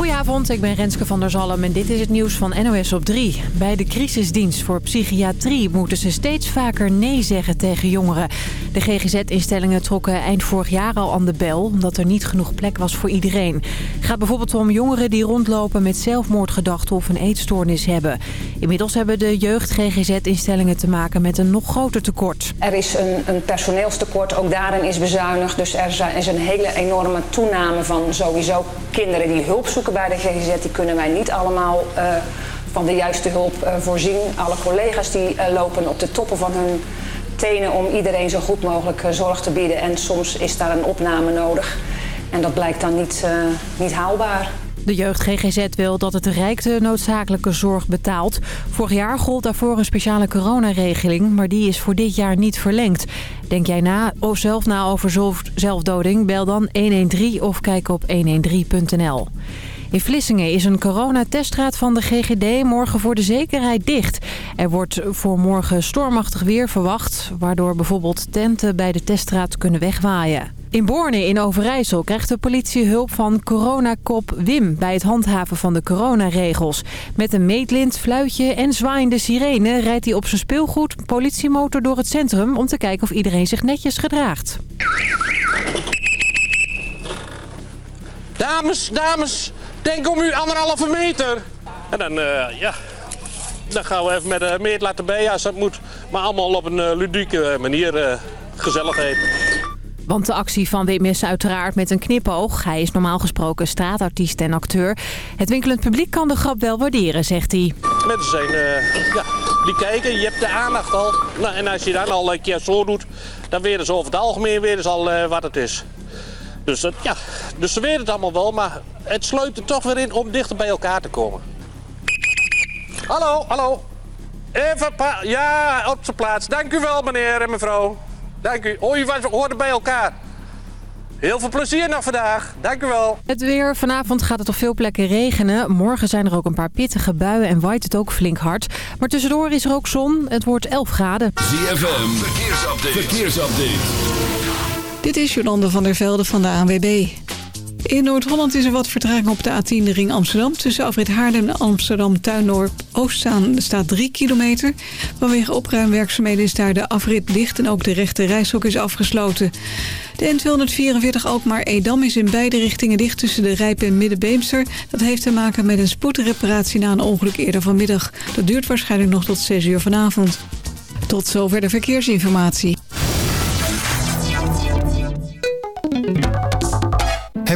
Goedenavond, ik ben Renske van der Zalm en dit is het nieuws van NOS op 3. Bij de crisisdienst voor psychiatrie moeten ze steeds vaker nee zeggen tegen jongeren. De GGZ-instellingen trokken eind vorig jaar al aan de bel... omdat er niet genoeg plek was voor iedereen. Het gaat bijvoorbeeld om jongeren die rondlopen met zelfmoordgedachten of een eetstoornis hebben. Inmiddels hebben de jeugd-GGZ-instellingen te maken met een nog groter tekort. Er is een, een personeelstekort, ook daarin is bezuinigd. Dus er is een hele enorme toename van sowieso kinderen die hulp zoeken bij de GGZ, die kunnen wij niet allemaal uh, van de juiste hulp uh, voorzien. Alle collega's die uh, lopen op de toppen van hun tenen om iedereen zo goed mogelijk zorg te bieden. En soms is daar een opname nodig. En dat blijkt dan niet, niet haalbaar. De jeugd GGZ wil dat het Rijk de noodzakelijke zorg betaalt. Vorig jaar gold daarvoor een speciale coronaregeling, maar die is voor dit jaar niet verlengd. Denk jij na of zelf na over zelfdoding? Bel dan 113 of kijk op 113.nl. In Vlissingen is een coronatestraad van de GGD morgen voor de zekerheid dicht. Er wordt voor morgen stormachtig weer verwacht... waardoor bijvoorbeeld tenten bij de teststraat kunnen wegwaaien. In Borne in Overijssel krijgt de politie hulp van coronakop Wim... bij het handhaven van de coronaregels. Met een meetlint, fluitje en zwaaiende sirene... rijdt hij op zijn speelgoed politiemotor door het centrum... om te kijken of iedereen zich netjes gedraagt. Dames, dames, denk om u anderhalve meter. En dan, uh, ja, dan gaan we even met de meet laten bij als dat moet. Maar allemaal op een uh, ludieke manier, uh, gezelligheid. Want de actie van Wim is uiteraard met een knipoog. Hij is normaal gesproken straatartiest en acteur. Het winkelend publiek kan de grap wel waarderen, zegt hij. Mensen zijn, ja, die kijken, je hebt de aandacht al. Nou, en als je dan al een keer zo doet, dan weten ze over het algemeen weten ze al wat het is. Dus, uh, ja, dus ze weten het allemaal wel, maar het sluit er toch weer in om dichter bij elkaar te komen. Hallo, hallo. Even, ja, op zijn plaats. Dank u wel, meneer en mevrouw. Dank u. Oh, u hoorde bij elkaar. Heel veel plezier nog vandaag. Dank u wel. Het weer. Vanavond gaat het op veel plekken regenen. Morgen zijn er ook een paar pittige buien en waait het ook flink hard. Maar tussendoor is er ook zon. Het wordt 11 graden. ZFM. Verkeersupdate. Verkeersupdate. Dit is Jolande van der Velde van de ANWB. In Noord-Holland is er wat vertraging op de A10 de ring Amsterdam. Tussen Afrit Haarlem en Amsterdam Tuindorp Oostzaan staat 3 kilometer. Vanwege opruimwerkzaamheden is daar de afrit dicht en ook de rechte reishok is afgesloten. De N244 Alkmaar-Edam is in beide richtingen dicht tussen de Rijp en Middenbeemster. Dat heeft te maken met een spoedreparatie na een ongeluk eerder vanmiddag. Dat duurt waarschijnlijk nog tot 6 uur vanavond. Tot zover de verkeersinformatie.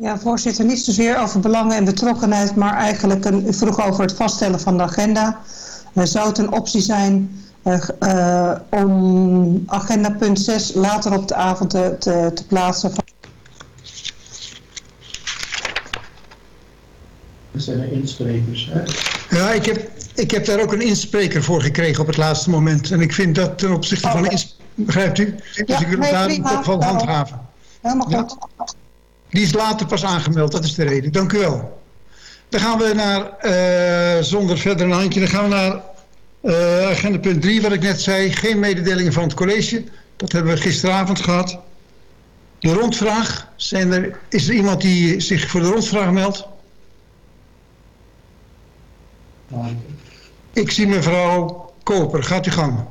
Ja, voorzitter, niet zozeer over belangen en betrokkenheid, maar eigenlijk een, u vroeg over het vaststellen van de agenda. Uh, zou het een optie zijn uh, uh, om agenda punt 6 later op de avond te, te, te plaatsen? Dat zijn insprekers, hè? Ja, ik heb, ik heb daar ook een inspreker voor gekregen op het laatste moment. En ik vind dat ten opzichte oh, van Begrijpt u? Dus ja, ik wil nee, daar wel handhaven. Helemaal goed. Ja. Die is later pas aangemeld, dat is de reden. Dank u wel. Dan gaan we naar, uh, zonder verder een handje, dan gaan we naar uh, agenda punt 3, wat ik net zei. Geen mededelingen van het college. Dat hebben we gisteravond gehad. De rondvraag. Zijn er, is er iemand die zich voor de rondvraag meldt? Ik zie mevrouw Koper. Gaat u gang.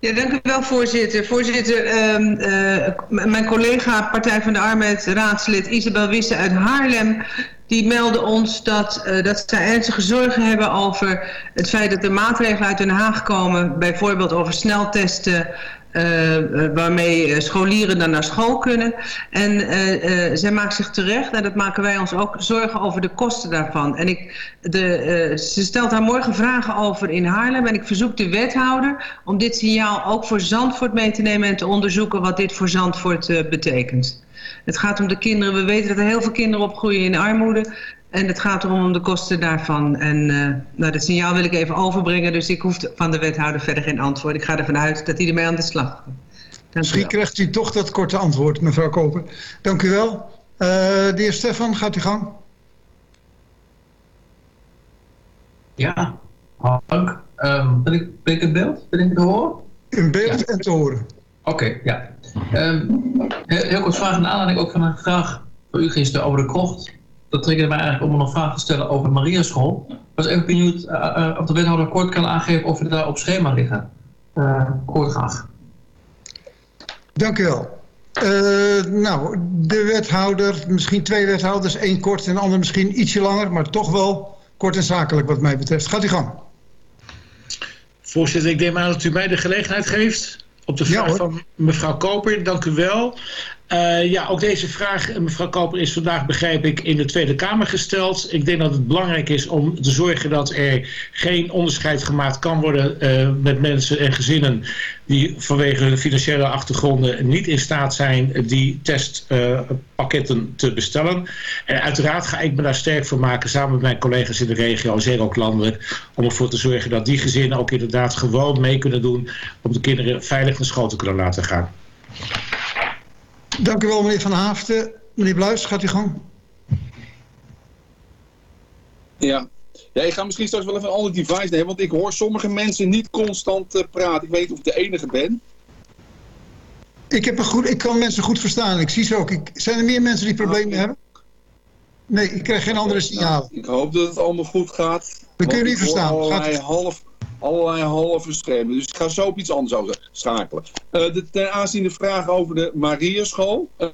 Ja, dank u wel, voorzitter. Voorzitter, um, uh, mijn collega Partij van de Arbeid, raadslid Isabel Wisse uit Haarlem... die meldde ons dat, uh, dat zij ernstige zorgen hebben over het feit dat er maatregelen uit Den Haag komen... bijvoorbeeld over sneltesten, uh, waarmee scholieren dan naar school kunnen. En zij maakt zich terecht, en dat maken wij ons ook zorgen over de kosten daarvan. En ik, de, ze stelt daar morgen vragen over in Haarlem. En ik verzoek de wethouder om dit signaal ook voor Zandvoort mee te nemen... en te onderzoeken wat dit voor Zandvoort betekent. Het gaat om de kinderen. We weten dat er heel veel kinderen opgroeien in armoede. En het gaat erom de kosten daarvan. En uh, nou, dat signaal wil ik even overbrengen. Dus ik hoef van de wethouder verder geen antwoord. Ik ga ervan uit dat hij ermee aan de slag gaat. Misschien krijgt u toch dat korte antwoord, mevrouw Koper. Dank u wel. Uh, de heer Stefan, gaat u gang. Ja, dank. Um, ben, ik, ben ik in beeld? Ben ik te horen? In beeld ja. en te horen. Oké, okay, ja. Um, heel, kort vraag in aanleiding ook van een vraag voor u gisteren over de krocht. Dat triggerde mij eigenlijk om nog een vraag te stellen over de Mariaschool. Ik was even benieuwd uh, uh, of de wethouder kort kan aangeven of we daar op schema liggen. Uh, kort graag. Dank u wel. nou, de wethouder, misschien twee wethouders, één kort en de ander misschien ietsje langer, maar toch wel kort en zakelijk wat mij betreft. Gaat u gang. Voorzitter, ik neem aan dat u mij de gelegenheid geeft op de vraag ja, van mevrouw Koper. Dank u wel. Uh, ja, ook deze vraag, mevrouw Koper, is vandaag, begrijp ik, in de Tweede Kamer gesteld. Ik denk dat het belangrijk is om te zorgen dat er geen onderscheid gemaakt kan worden uh, met mensen en gezinnen die vanwege hun financiële achtergronden niet in staat zijn die testpakketten te bestellen. En uiteraard ga ik me daar sterk voor maken samen met mijn collega's in de regio, zeker ook landelijk, om ervoor te zorgen dat die gezinnen ook inderdaad gewoon mee kunnen doen om de kinderen veilig naar school te kunnen laten gaan. Dank u wel, meneer Van Haften. Meneer Bluis, gaat u gang. Ja. ja, ik ga misschien straks wel even een ander device nemen, want ik hoor sommige mensen niet constant uh, praten. Ik weet niet of ik de enige ben. Ik, heb een goed, ik kan mensen goed verstaan. Ik zie ze ook. Ik, zijn er meer mensen die problemen okay. hebben? Nee, ik krijg geen andere signalen. Nou, ik hoop dat het allemaal goed gaat. We kunnen niet verstaan. Gaat half, allerlei halve schermen. Dus ik ga zo op iets anders over schakelen. Uh, de, ten aanzien de vraag over de Mariaschool. Uh,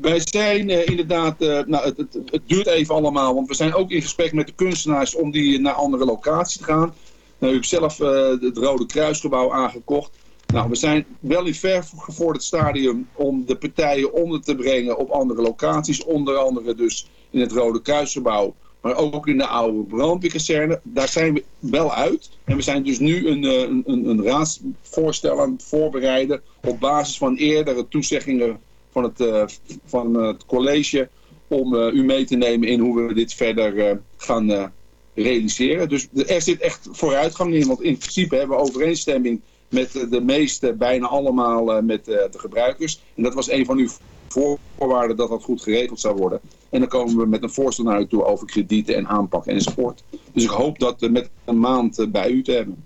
wij zijn uh, inderdaad, nou, het, het, het, duurt even allemaal, want we zijn ook in gesprek met de kunstenaars om die naar andere locaties te gaan. Nou, ik heb zelf het Rode Kruisgebouw aangekocht. Nou, we zijn wel in ver gevorderd stadium om de partijen onder te brengen op andere locaties. Onder andere dus in het Rode Kruisgebouw maar ook in de oude brandweerkazerne. Daar zijn we wel uit. En we zijn dus nu een, een, een, een raadsvoorstel aan het voorbereiden op basis van eerdere toezeggingen van het, uh, van het college om uh, u mee te nemen in hoe we dit verder gaan realiseren. Dus er zit echt vooruitgang in, want in principe hebben we overeenstemming met de meeste, bijna allemaal met de gebruikers. En dat was een van uw voorwaarden dat dat goed geregeld zou worden. En dan komen we met een voorstel naar u toe over kredieten en aanpak enzovoort. Dus ik hoop dat met een maand eh, bij u te hebben.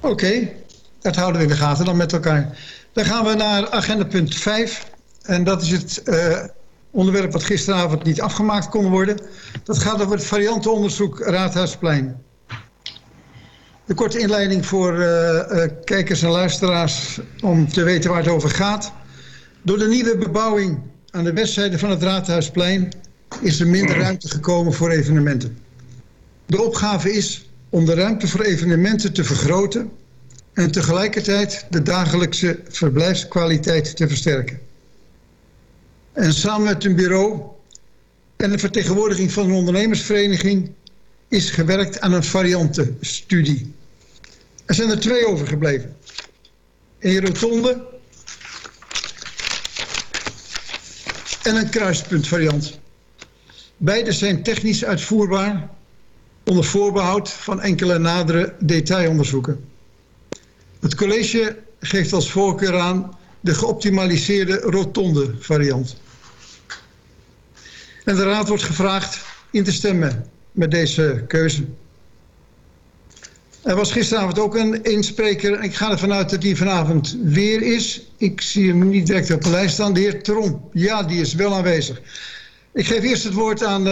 Oké, dat houden we in de gaten dan met elkaar. Dan gaan we naar agenda punt 5. En dat is het uh, onderwerp wat gisteravond niet afgemaakt kon worden. Dat gaat over het variantenonderzoek Raadhuisplein. De korte inleiding voor uh, kijkers en luisteraars om te weten waar het over gaat. Door de nieuwe bebouwing aan de westzijde van het Raadhuisplein is er minder ruimte gekomen voor evenementen. De opgave is om de ruimte voor evenementen te vergroten en tegelijkertijd de dagelijkse verblijfskwaliteit te versterken. En samen met een bureau en de vertegenwoordiging van een ondernemersvereniging is gewerkt aan een variantenstudie. Er zijn er twee overgebleven. Een rotonde en een kruispuntvariant. Beide zijn technisch uitvoerbaar onder voorbehoud van enkele nadere detailonderzoeken. Het college geeft als voorkeur aan de geoptimaliseerde rotonde variant. En de raad wordt gevraagd in te stemmen met deze keuze. Er was gisteravond ook een inspreker. Ik ga ervan uit dat die vanavond weer is. Ik zie hem niet direct op de lijst staan. De heer Tromp. Ja, die is wel aanwezig. Ik geef eerst het woord aan uh,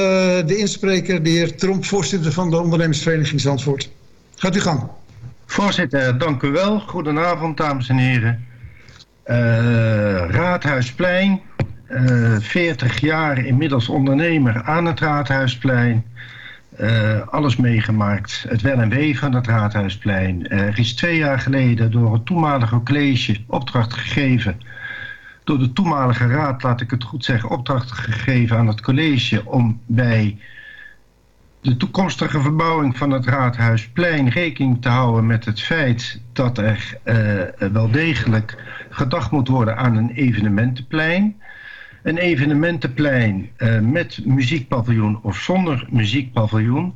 de inspreker, de heer Tromp, voorzitter van de ondernemersvereniging Zandvoort. Gaat u gang. Voorzitter, dank u wel. Goedenavond, dames en heren. Uh, Raadhuisplein, uh, 40 jaar inmiddels ondernemer aan het Raadhuisplein. Uh, alles meegemaakt. Het wel en wee van het Raadhuisplein. Er is twee jaar geleden door het toenmalige college opdracht gegeven... door de toenmalige raad, laat ik het goed zeggen... opdracht gegeven aan het college om bij de toekomstige verbouwing van het Raadhuisplein... rekening te houden met het feit dat er uh, wel degelijk gedacht moet worden aan een evenementenplein... Een evenementenplein uh, met muziekpaviljoen of zonder muziekpaviljoen.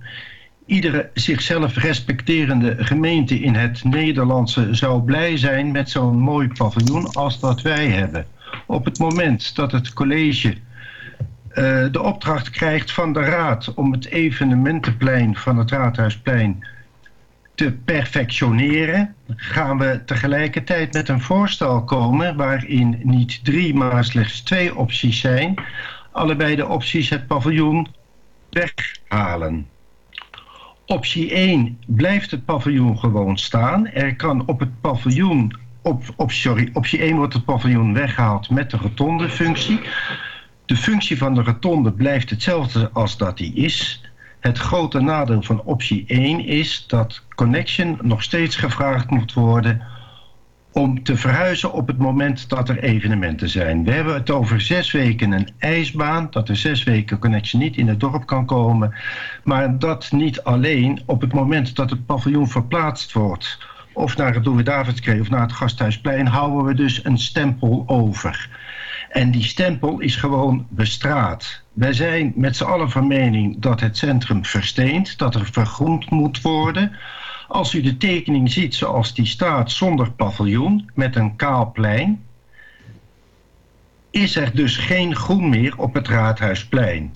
Iedere zichzelf respecterende gemeente in het Nederlandse zou blij zijn met zo'n mooi paviljoen als dat wij hebben. Op het moment dat het college uh, de opdracht krijgt van de raad om het evenementenplein van het Raadhuisplein te perfectioneren, gaan we tegelijkertijd met een voorstel komen waarin niet drie, maar slechts twee opties zijn. Allebei de opties het paviljoen weghalen. Optie 1 blijft het paviljoen gewoon staan. Er kan op het paviljoen, op, sorry, optie 1 wordt het paviljoen weggehaald met de rotonde functie. De functie van de rotonde blijft hetzelfde als dat die is. Het grote nadeel van optie 1 is dat Connection nog steeds gevraagd moet worden om te verhuizen op het moment dat er evenementen zijn. We hebben het over zes weken een ijsbaan, dat er zes weken Connection niet in het dorp kan komen. Maar dat niet alleen op het moment dat het paviljoen verplaatst wordt, of naar het Louis-Davidskree of naar het Gasthuisplein, houden we dus een stempel over. En die stempel is gewoon bestraat. Wij zijn met z'n allen van mening dat het centrum versteent, dat er vergroend moet worden. Als u de tekening ziet zoals die staat zonder paviljoen met een kaal plein, is er dus geen groen meer op het Raadhuisplein.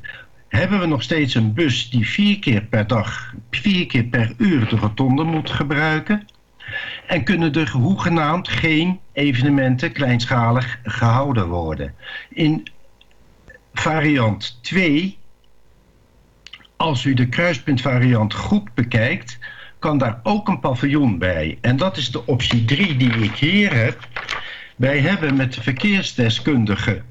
Hebben we nog steeds een bus die vier keer per dag, vier keer per uur de rotonde moet gebruiken? En kunnen er hoegenaamd geen evenementen kleinschalig gehouden worden. In variant 2, als u de kruispuntvariant goed bekijkt, kan daar ook een paviljoen bij. En dat is de optie 3 die ik hier heb. Wij hebben met de verkeersdeskundige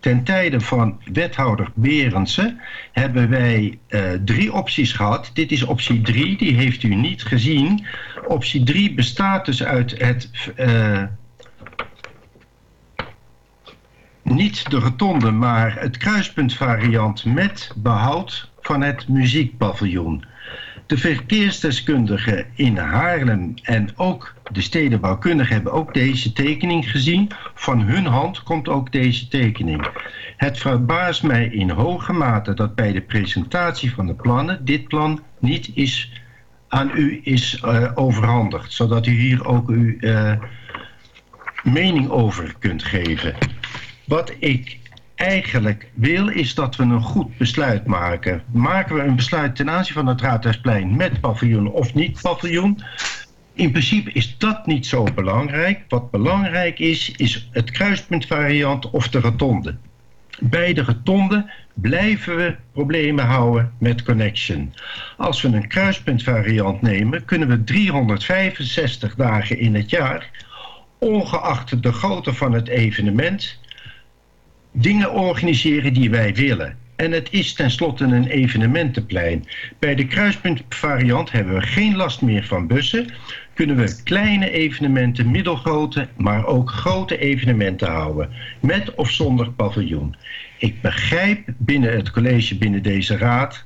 ten tijde van wethouder Berendsen hebben wij uh, drie opties gehad. Dit is optie 3, die heeft u niet gezien. Optie 3 bestaat dus uit het... Uh, niet de rotonde, maar het kruispuntvariant met behoud van het muziekpaviljoen. De verkeersdeskundigen in Haarlem en ook de stedenbouwkundigen hebben ook deze tekening gezien. Van hun hand komt ook deze tekening. Het verbaast mij in hoge mate dat bij de presentatie van de plannen dit plan niet is, aan u is uh, overhandigd. Zodat u hier ook uw uh, mening over kunt geven. Wat ik eigenlijk wil, is dat we een goed besluit maken. Maken we een besluit ten aanzien van het Raadhuisplein met paviljoen of niet paviljoen? In principe is dat niet zo belangrijk. Wat belangrijk is, is het kruispuntvariant of de rotonde. Bij de rotonde blijven we problemen houden met connection. Als we een kruispuntvariant nemen, kunnen we 365 dagen in het jaar, ongeacht de grootte van het evenement, dingen organiseren die wij willen. En het is tenslotte een evenementenplein. Bij de kruispuntvariant hebben we geen last meer van bussen. Kunnen we kleine evenementen, middelgrote, maar ook grote evenementen houden. Met of zonder paviljoen. Ik begrijp binnen het college, binnen deze raad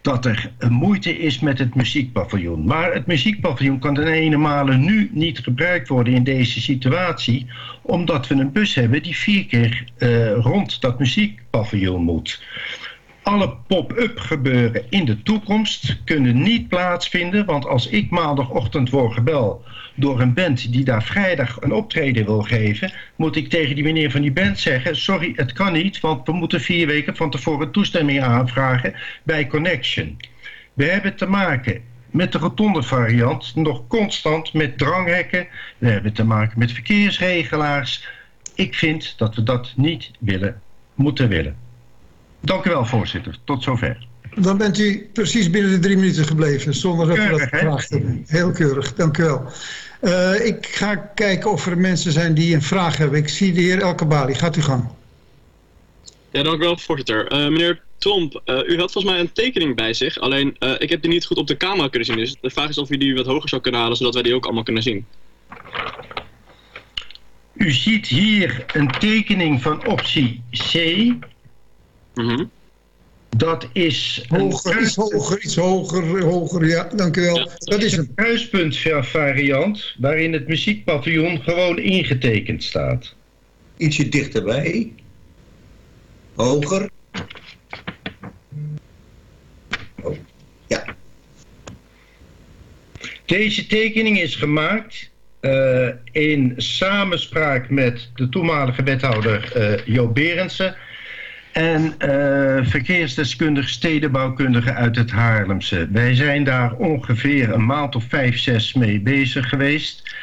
dat er moeite is met het muziekpaviljoen. Maar het muziekpaviljoen kan ten ene male nu niet gebruikt worden in deze situatie... omdat we een bus hebben die vier keer uh, rond dat muziekpaviljoen moet. Alle pop-up gebeuren in de toekomst kunnen niet plaatsvinden... want als ik maandagochtend word gebeld door een band die daar vrijdag een optreden wil geven... moet ik tegen die meneer van die band zeggen... sorry, het kan niet, want we moeten vier weken van tevoren toestemming aanvragen bij Connection. We hebben te maken met de rotonde variant nog constant met dranghekken. We hebben te maken met verkeersregelaars. Ik vind dat we dat niet willen, moeten willen. Dank u wel, voorzitter. Tot zover. Dan bent u precies binnen de drie minuten gebleven, zonder dat keurig, we dat gevraagd hebben. Heel keurig, dank u wel. Uh, ik ga kijken of er mensen zijn die een vraag hebben. Ik zie de heer Elkebali. Gaat u gang. Ja, dank u wel, voorzitter. Uh, meneer Tromp, uh, u had volgens mij een tekening bij zich. Alleen, ik heb die niet goed op de camera kunnen zien. Dus de vraag is of u die wat hoger zou kunnen halen, zodat wij die ook allemaal kunnen zien. U ziet hier een tekening van optie C. Mm dat is... Hoger, iets hoger, iets hoger, hoger, ja, dank u wel. Ja, dat is een kruispuntvariant waarin het muziekpaviljoen gewoon ingetekend staat. Ietsje dichterbij. Hoger. Oh, ja. Deze tekening is gemaakt uh, in samenspraak met de toenmalige wethouder uh, Joop Berendsen en uh, verkeersdeskundige stedenbouwkundige uit het Haarlemse. Wij zijn daar ongeveer een maand of vijf, zes mee bezig geweest.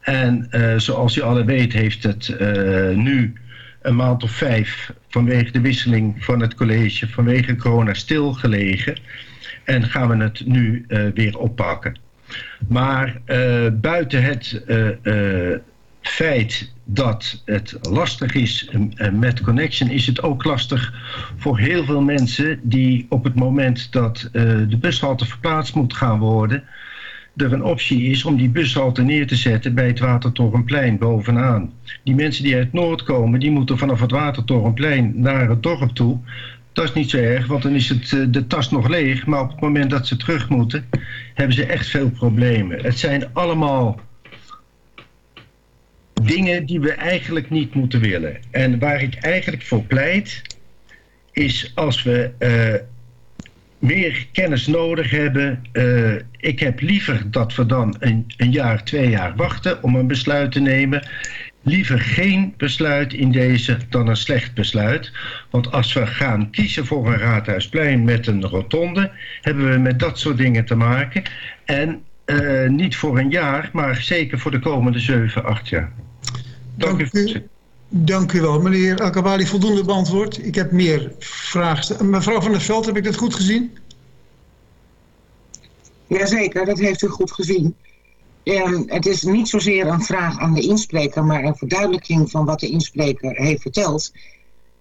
En zoals u alle weet heeft het nu een maand of vijf vanwege de wisseling van het college, vanwege corona stilgelegen. En gaan we het nu weer oppakken. Maar buiten het feit dat het lastig is met connection... is het ook lastig voor heel veel mensen die op het moment dat de bushalte verplaatst moet gaan worden... er een optie is om die bushalte neer te zetten bij het Watertorenplein bovenaan. Die mensen die uit Noord komen, die moeten vanaf het Watertorenplein naar het dorp toe... Dat is niet zo erg, want dan is het, de tas nog leeg. Maar op het moment dat ze terug moeten, hebben ze echt veel problemen. Het zijn allemaal dingen die we eigenlijk niet moeten willen. En waar ik eigenlijk voor pleit, is als we uh, meer kennis nodig hebben. Uh, ik heb liever dat we dan een, een jaar, twee jaar wachten om een besluit te nemen liever geen besluit in deze dan een slecht besluit. Want als we gaan kiezen voor een raadhuisplein met een rotonde... hebben we met dat soort dingen te maken. En uh, niet voor een jaar, maar zeker voor de komende 7, 8 jaar. Dank, Dank u. Dank u wel, meneer Akabali. Voldoende beantwoord. Ik heb meer vragen. Mevrouw van der Veld, heb ik dat goed gezien? Jazeker, dat heeft u goed gezien. Um, het is niet zozeer een vraag aan de inspreker, maar een verduidelijking van wat de inspreker heeft verteld.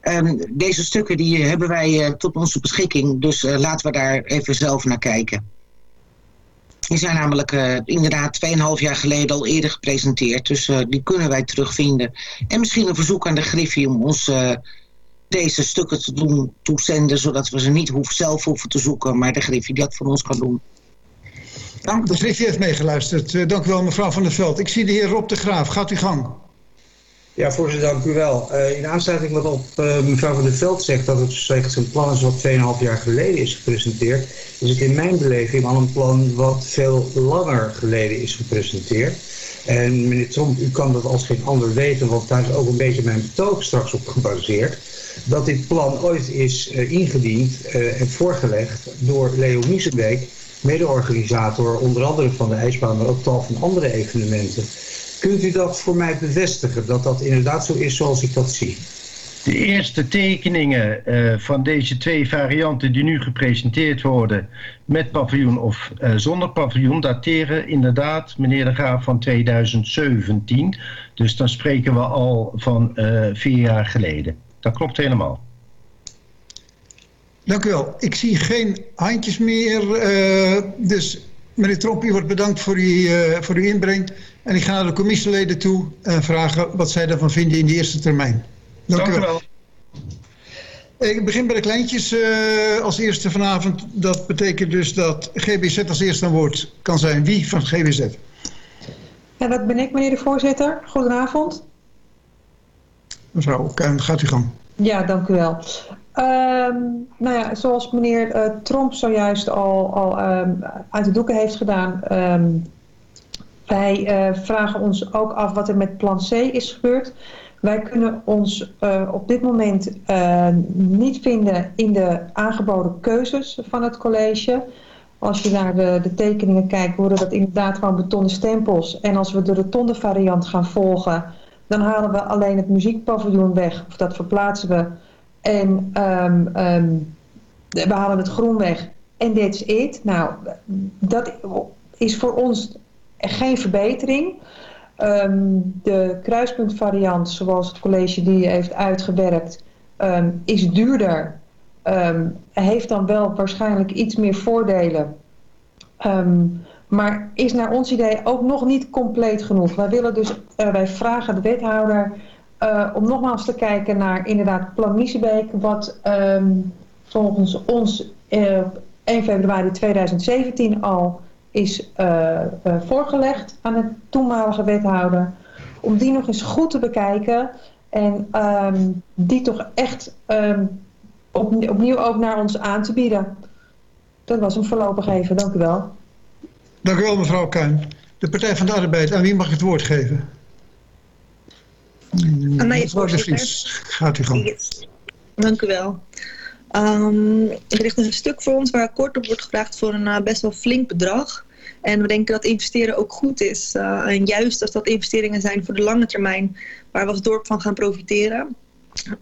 Um, deze stukken die hebben wij uh, tot onze beschikking, dus uh, laten we daar even zelf naar kijken. Die zijn namelijk uh, inderdaad 2,5 jaar geleden al eerder gepresenteerd, dus die kunnen wij terugvinden. En misschien een verzoek aan de Griffie om ons deze stukken te doen toezenden, zodat we ze niet hoef, zelf hoeven te zoeken, maar de Griffie dat van ons kan doen. Dank, de Griffie heeft meegeluisterd. Dank u wel, mevrouw Van der Veld. Ik zie de heer Rob de Graaf. Gaat u gang. Ja, voorzitter, dank u wel. Uh, in aansluiting wat op uh, mevrouw Van der Veld zegt... dat het slechts een plan is wat 2,5 jaar geleden is gepresenteerd... is het in mijn beleving al een plan wat veel langer geleden is gepresenteerd. En meneer Tromp, u kan dat als geen ander weten... want daar is ook een beetje mijn betoog straks op gebaseerd... dat dit plan ooit is ingediend en voorgelegd door Leo Miesenbeek mede-organisator onder andere van de ijsbaan, maar ook tal van andere evenementen. Kunt u dat voor mij bevestigen, dat dat inderdaad zo is zoals ik dat zie? De eerste tekeningen uh, van deze twee varianten die nu gepresenteerd worden met paviljoen of uh, zonder paviljoen dateren inderdaad, meneer de Graaf, van 2017. Dus dan spreken we al van uh, vier jaar geleden. Dat klopt helemaal. Dank u wel. Ik zie geen handjes meer. Uh, dus meneer Tromp, u wordt bedankt voor, uw, uh, voor uw inbreng. En ik ga naar de commissieleden toe en vragen wat zij daarvan vinden in de eerste termijn. Dank, Dank u wel. wel. Ik begin bij de kleintjes uh, als eerste vanavond. Dat betekent dus dat GBZ als eerste aan woord kan zijn. Wie van GBZ? Ja, dat ben ik, meneer de voorzitter. Goedenavond. Mevrouw, gaat u gang. Ja, dank u wel. Um, nou ja, zoals meneer uh, Tromp zojuist al, al um, uit de doeken heeft gedaan... Um, wij uh, vragen ons ook af wat er met plan C is gebeurd. Wij kunnen ons uh, op dit moment niet vinden in de aangeboden keuzes van het college... Als je naar de, tekeningen kijkt, worden dat inderdaad gewoon betonnen stempels. En als we de rotonde variant gaan volgen, dan halen we alleen het muziekpaviljoen weg. Of dat verplaatsen we en um, um, we halen het groen weg. En that's it. Nou, dat is voor ons geen verbetering. Um, de kruispuntvariant, zoals het college die heeft uitgewerkt, um, is duurder. Um, heeft dan wel waarschijnlijk iets meer voordelen. maar is naar ons idee ook nog niet compleet genoeg. Wij, willen dus, uh, wij vragen de wethouder uh, om nogmaals te kijken naar inderdaad Plan Miesebeek, wat volgens ons uh, 1 februari 2017 al is uh, voorgelegd aan de toenmalige wethouder. Om die nog eens goed te bekijken en um, die toch echt um, op, opnieuw ook naar ons aan te bieden. Dat was hem voorlopig even, dank u wel. Dank u wel mevrouw Kuin. De Partij van de Arbeid, aan wie mag ik het woord geven? Aan mij, Mevrouw de. Vries, gaat u gang. Yes. Dank u wel. Ehm er ligt een stuk voor ons waar akkoord op wordt gevraagd voor een eh, best wel flink bedrag. En we denken dat investeren ook goed is. Eh, en juist als dat investeringen zijn voor de lange termijn, waar we als dorp van gaan profiteren.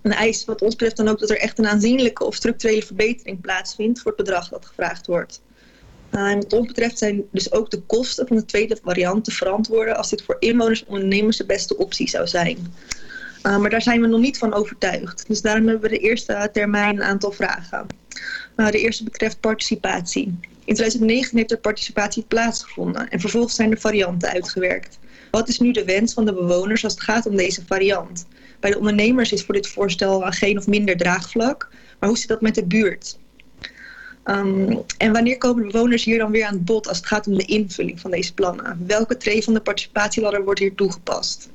Een eis wat ons betreft dan ook dat er echt een aanzienlijke of structurele verbetering plaatsvindt voor het bedrag dat gevraagd wordt. Uh, en wat ons betreft zijn dus ook de kosten van de tweede variant te verantwoorden als dit voor inwoners en ondernemers de beste optie zou zijn. Uh, maar daar zijn we nog niet van overtuigd. Dus daarom hebben we de eerste termijn een aantal vragen. De eerste betreft participatie. In 2019 heeft er participatie plaatsgevonden en vervolgens zijn de varianten uitgewerkt. Wat is nu de wens van de bewoners als het gaat om deze variant? Bij de ondernemers is voor dit voorstel geen of minder draagvlak, maar hoe zit dat met de buurt? Um, en wanneer komen de bewoners hier dan weer aan het bod als het gaat om de invulling van deze plannen? Welke tree van de participatieladder wordt hier toegepast?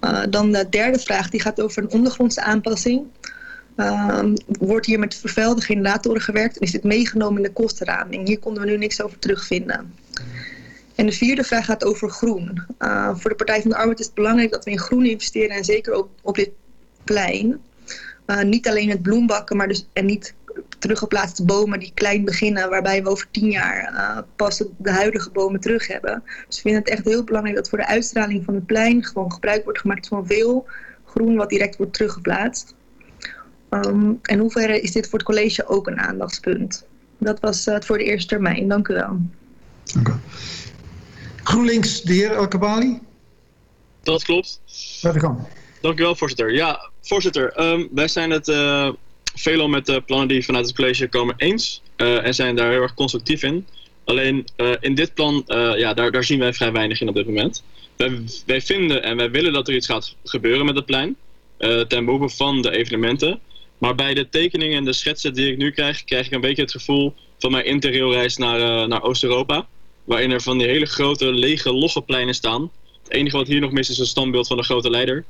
Uh, dan de derde vraag, die gaat over een ondergrondse aanpassing. Uh, wordt hier met vervuilde generatoren gewerkt en is dit meegenomen in de kostenraming? Hier konden we nu niks over terugvinden. En de vierde vraag gaat over groen. Uh, voor de Partij van de Arbeid is het belangrijk dat we in groen investeren en zeker op, op dit plein. Uh, niet alleen het bloembakken, maar dus, en niet teruggeplaatste bomen die klein beginnen, waarbij we over tien jaar uh, pas de huidige bomen terug hebben. Dus we vinden het echt heel belangrijk dat voor de uitstraling van het plein gewoon gebruik wordt gemaakt van veel groen wat direct wordt teruggeplaatst. Um, en hoeverre is dit voor het college ook een aandachtspunt? Dat was uh, het voor de eerste termijn. Dank u wel. Dank u. GroenLinks, de heer El Kabali. Dat klopt. Gang. Dank u wel, voorzitter. Ja, voorzitter, um, wij zijn het uh, veelal met de plannen die vanuit het college komen eens. Uh, en zijn daar heel erg constructief in. Alleen uh, in dit plan, ja, daar, daar zien wij vrij weinig in op dit moment. Wij, wij vinden en wij willen dat er iets gaat gebeuren met het plein. ten behoeve van de evenementen. Maar bij de tekeningen en de schetsen die ik nu krijg, krijg ik een beetje het gevoel van mijn interrailreis naar, naar Oost-Europa. Waarin er van die hele grote, lege, logge pleinen staan. Het enige wat hier nog mis is een standbeeld van een grote leider.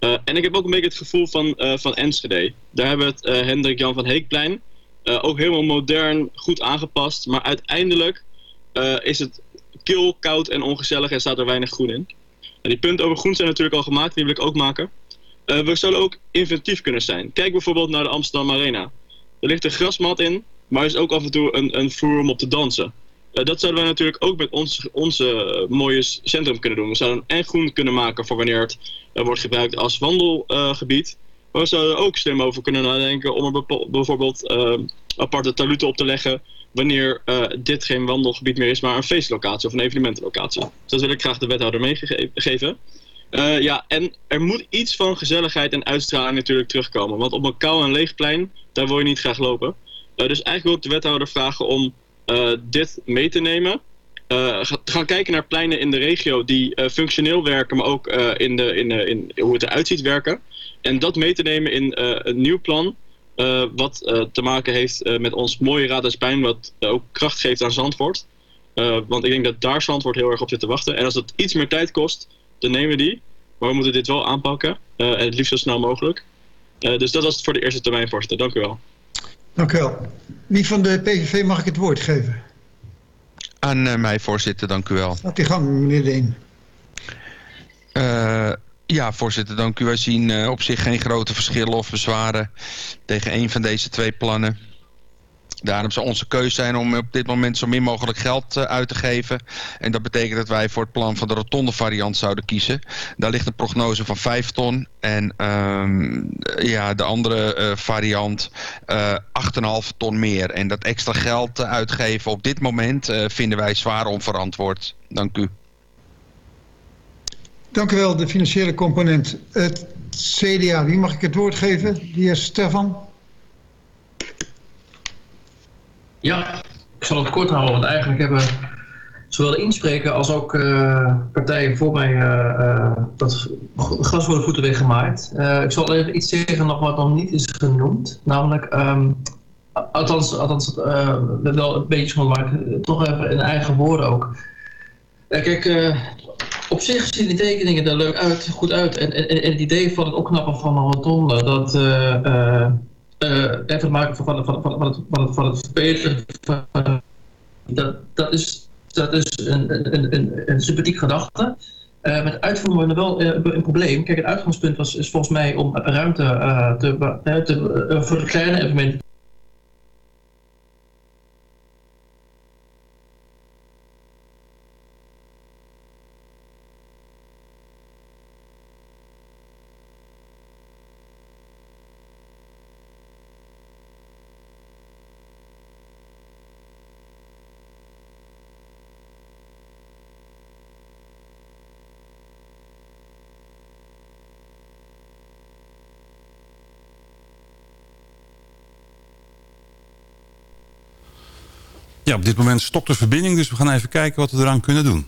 Uh, en ik heb ook een beetje het gevoel van, uh, van Enschede. Daar hebben we het Hendrik Jan van Heekplein. ook helemaal modern, goed aangepast. Maar uiteindelijk is het kil, koud en ongezellig en staat er weinig groen in. Die punten over groen zijn natuurlijk al gemaakt, die wil ik ook maken. We zullen ook inventief kunnen zijn. Kijk bijvoorbeeld naar de Amsterdam Arena. Er ligt een grasmat in, maar er is ook af en toe een, een vloer om op te dansen. Uh, dat zouden we natuurlijk ook met ons onze mooie centrum kunnen doen. We zouden en groen kunnen maken voor wanneer het uh, wordt gebruikt als wandelgebied. maar we zouden er ook slim over kunnen nadenken om er bijvoorbeeld aparte taluten op te leggen wanneer dit geen wandelgebied meer is, maar een feestlocatie of een evenementenlocatie. Dat wil ik graag de wethouder meegeven. Ja, en er moet iets van gezelligheid en uitstraling natuurlijk terugkomen. Want op een kou en leeg plein, daar wil je niet graag lopen. dus eigenlijk wil ik de wethouder vragen om uh, dit mee te nemen. Te gaan kijken naar pleinen in de regio die functioneel werken, maar ook in, de, in, in hoe het eruit ziet werken. En dat mee te nemen in een nieuw plan, wat te maken heeft met ons mooie Raadhuisplein, wat ook kracht geeft aan Zandvoort. want ik denk dat daar Zandvoort heel erg op zit te wachten. En als dat iets meer tijd kost, dan nemen we die. Maar we moeten dit wel aanpakken, en het liefst zo snel mogelijk. dus dat was het voor de eerste termijn, voorzitter. Dank u wel. Dank u wel. Wie van de PVV mag ik het woord geven? Aan uh, mij, voorzitter, dank u wel. Laat die gang, meneer Deen. Uh, ja, voorzitter, dank u. Wij zien uh, op zich geen grote verschillen of bezwaren tegen een van deze twee plannen. Daarom zou onze keuze zijn om op dit moment zo min mogelijk geld uh, uit te geven. En dat betekent dat wij voor het plan van de rotonde variant zouden kiezen. Daar ligt een prognose van 5 ton. En um, ja, de andere uh, variant uh, 8,5 ton meer. En dat extra geld uitgeven op dit moment vinden wij zwaar onverantwoord. Dank u. Dank u wel, de financiële component. Het CDA, wie mag ik het woord geven? De heer Stefan. Ja, ik zal het kort houden, want eigenlijk hebben zowel de inspreker als ook uh, partijen voor mij uh, uh, dat gras voor de voeten weggemaakt. ik zal even iets zeggen nog wat nog niet is genoemd, namelijk, um, althans, althans wel een beetje genoemd, maar toch even in eigen woorden ook. kijk, op zich zien die tekeningen er leuk uit, goed uit. En, en, en het idee van het opknappen van een rotonde, dat even te maken van, van, van, het, van, het, het dat, dat is, dat is een, een, een, sympathieke gedachte. Uh, met uitvoeren we wel uh, een probleem. Kijk, het uitgangspunt was, is volgens mij om ruimte uh, te, te, voor de Ja, op dit moment stopt de verbinding, dus we gaan even kijken wat we eraan kunnen doen.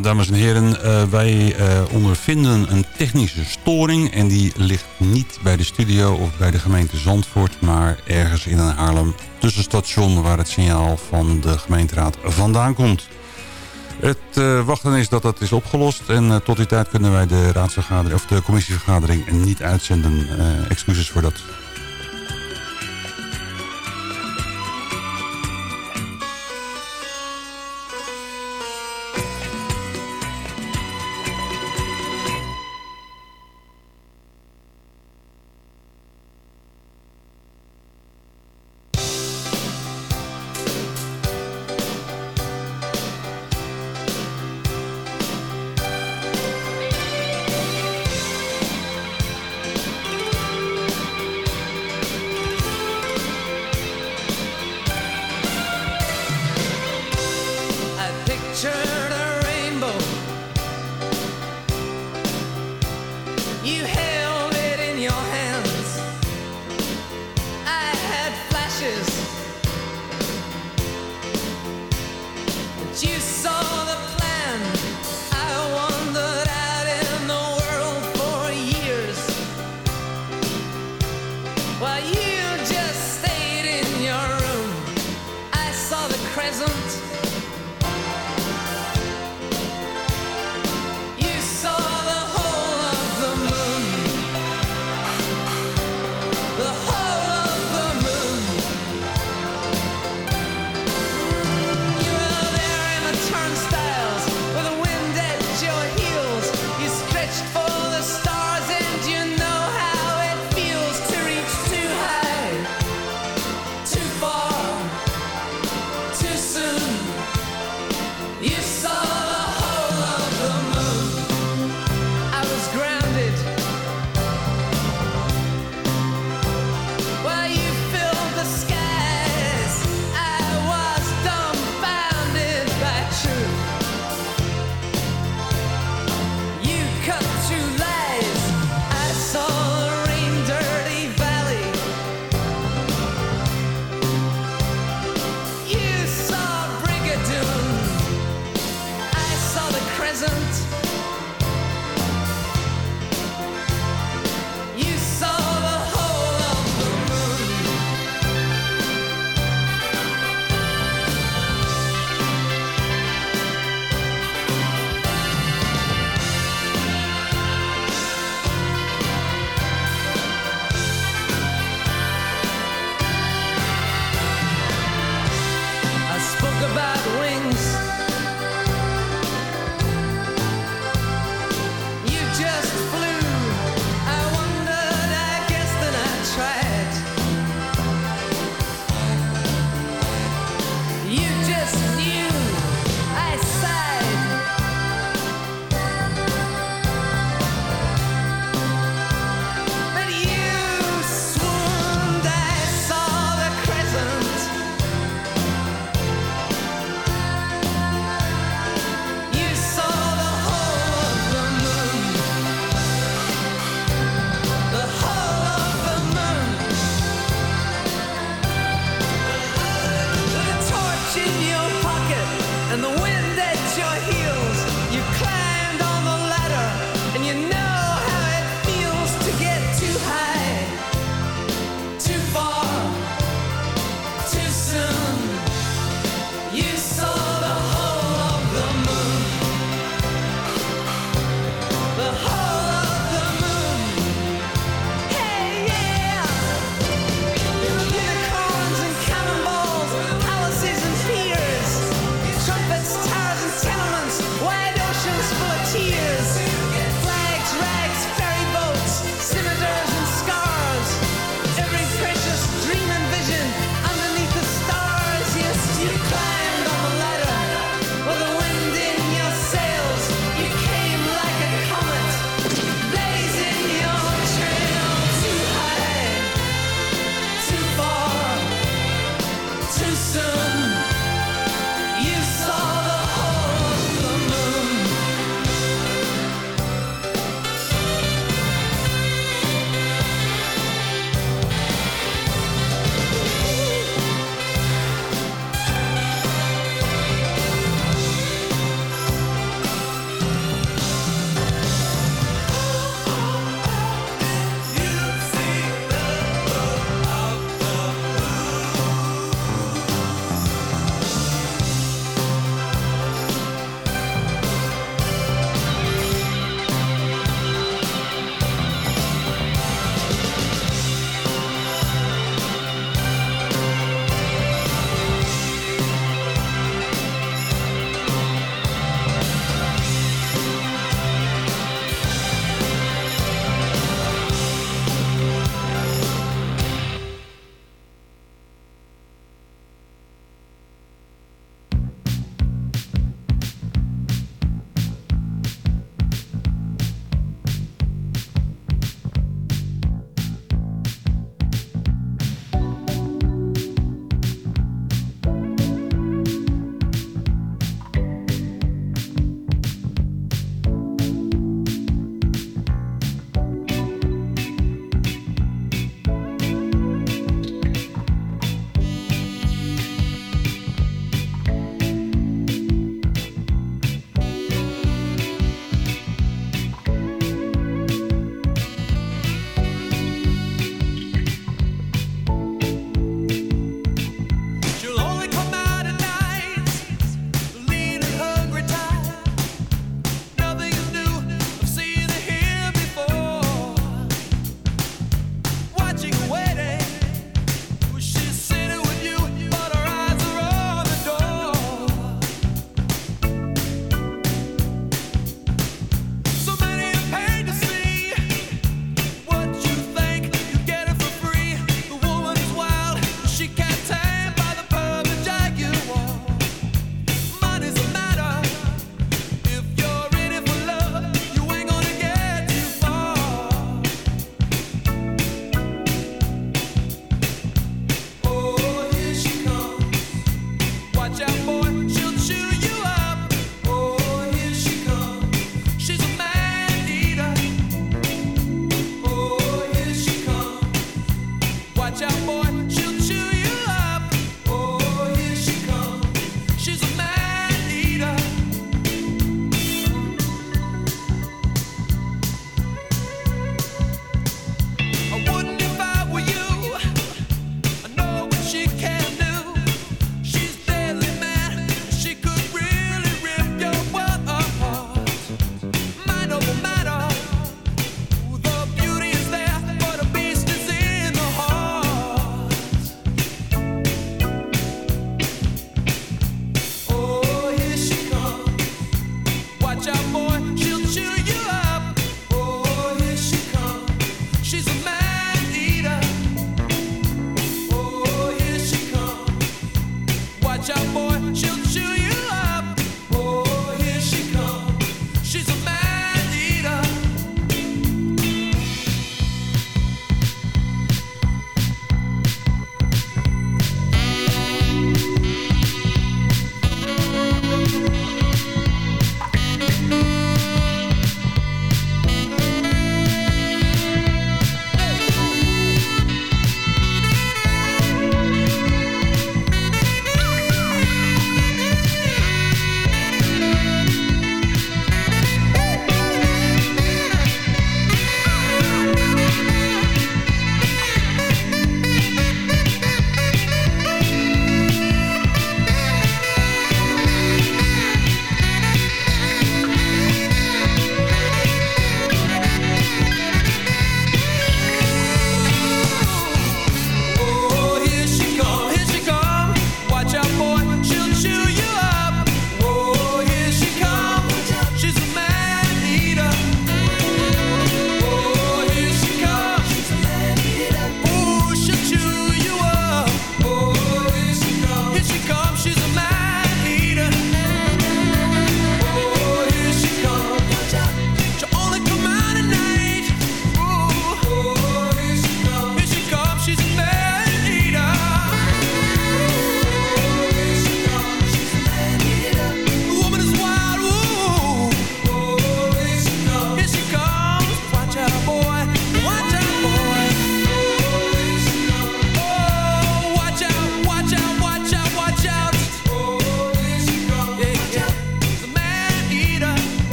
Dames en heren, uh, wij uh, ondervinden een technische storing... en die ligt niet bij de studio of bij de gemeente Zandvoort... maar ergens in een Haarlem tussenstation... waar het signaal van de gemeenteraad vandaan komt. Het uh, wachten is dat dat is opgelost... en tot die tijd kunnen wij de, raadsvergadering, of de commissievergadering niet uitzenden. excuses voor dat.